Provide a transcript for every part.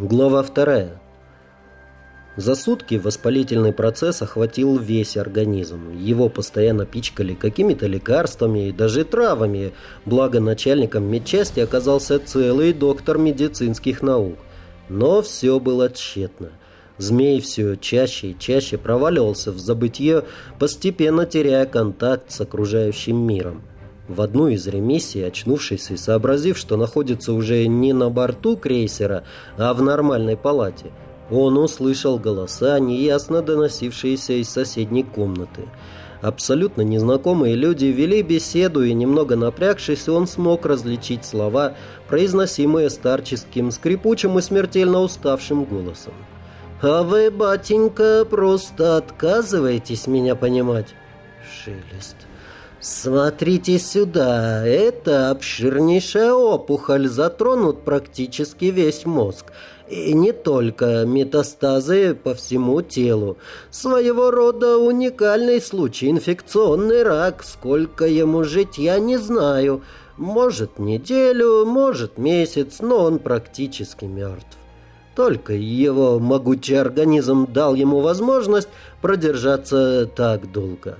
Глава вторая. За сутки воспалительный процесс охватил весь организм. Его постоянно пичкали какими-то лекарствами и даже травами. Благо начальником медчасти оказался целый доктор медицинских наук. Но все было тщетно. Змей все чаще и чаще проваливался в забытье, постепенно теряя контакт с окружающим миром. В одну из ремиссий, очнувшись и сообразив, что находится уже не на борту крейсера, а в нормальной палате, он услышал голоса, неясно доносившиеся из соседней комнаты. Абсолютно незнакомые люди вели беседу, и немного напрягшись, он смог различить слова, произносимые старческим, скрипучим и смертельно уставшим голосом. «А вы, батенька, просто отказываетесь меня понимать?» Шелест. «Смотрите сюда, это обширнейшая опухоль, затронут практически весь мозг. И не только метастазы по всему телу. Своего рода уникальный случай, инфекционный рак. Сколько ему жить, я не знаю. Может, неделю, может, месяц, но он практически мертв. Только его могучий организм дал ему возможность продержаться так долго».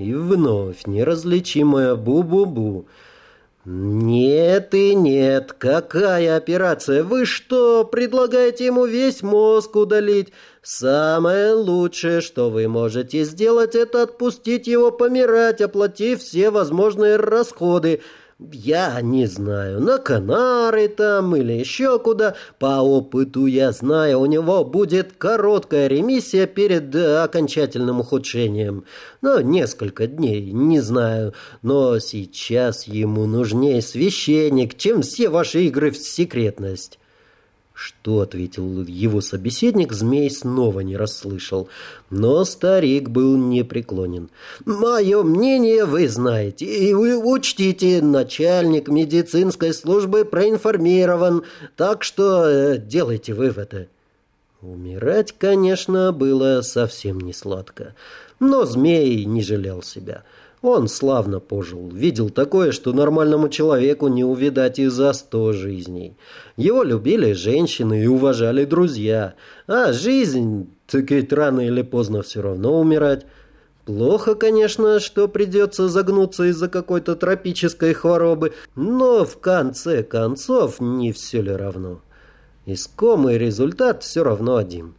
И вновь неразличимая бу-бу-бу. «Нет и нет. Какая операция? Вы что, предлагаете ему весь мозг удалить? Самое лучшее, что вы можете сделать, это отпустить его помирать, оплатив все возможные расходы. Я не знаю, на Канары там или еще куда. По опыту я знаю, у него будет короткая ремиссия перед окончательным ухудшением. Ну, несколько дней, не знаю. Но сейчас ему нужнее священник, чем все ваши игры в секретность. Что ответил его собеседник, змей снова не расслышал. Но старик был непреклонен. «Мое мнение вы знаете. И вы учтите, начальник медицинской службы проинформирован. Так что э, делайте выводы». Умирать, конечно, было совсем не сладко. Но змей не жалел себя. Он славно пожил, видел такое, что нормальному человеку не увидать и за сто жизней. Его любили женщины и уважали друзья, а жизнь, так ведь рано или поздно все равно умирать. Плохо, конечно, что придется загнуться из-за какой-то тропической хворобы, но в конце концов не все ли равно. Искомый результат все равно один.